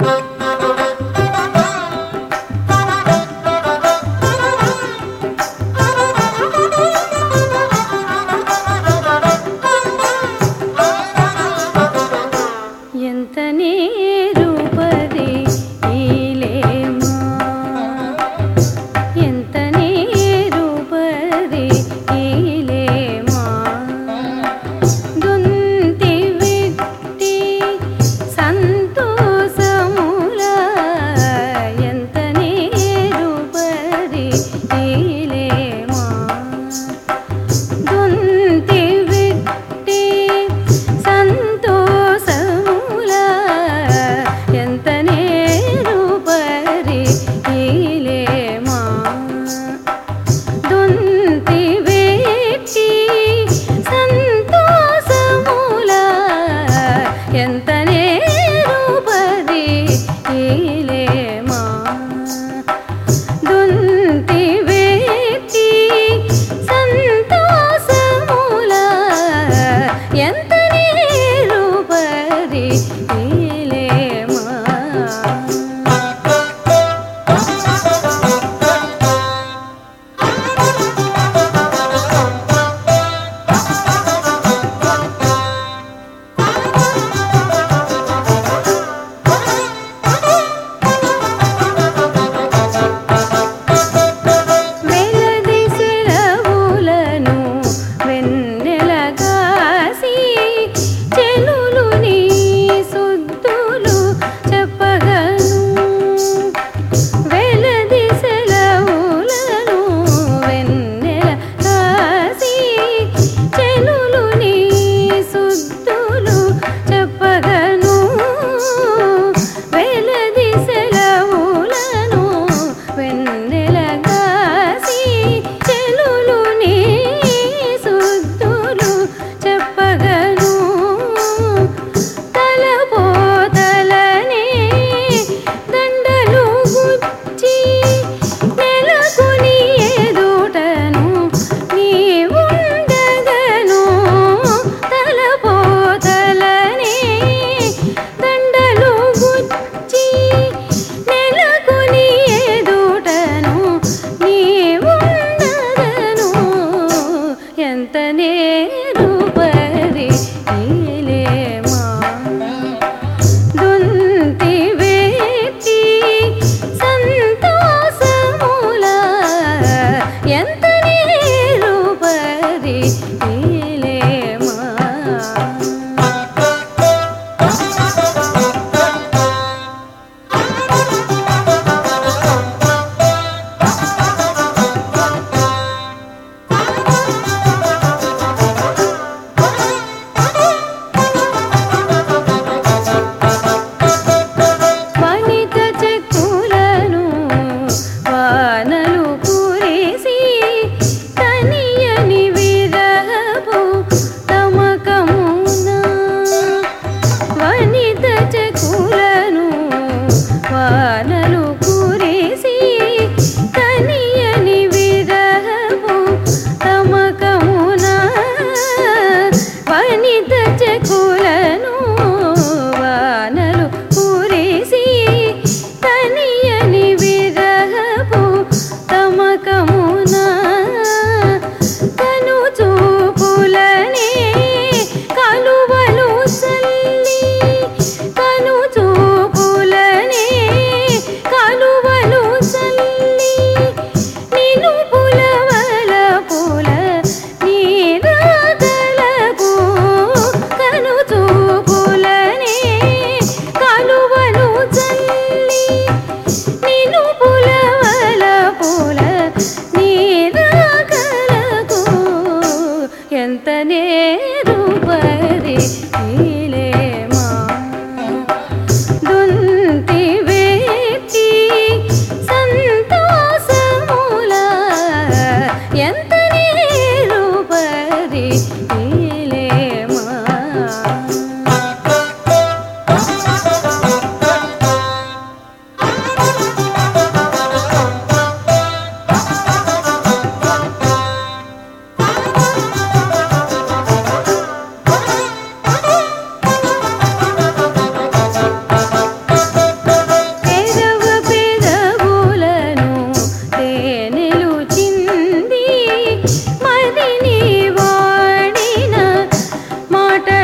ఎంత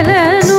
ಶರಣು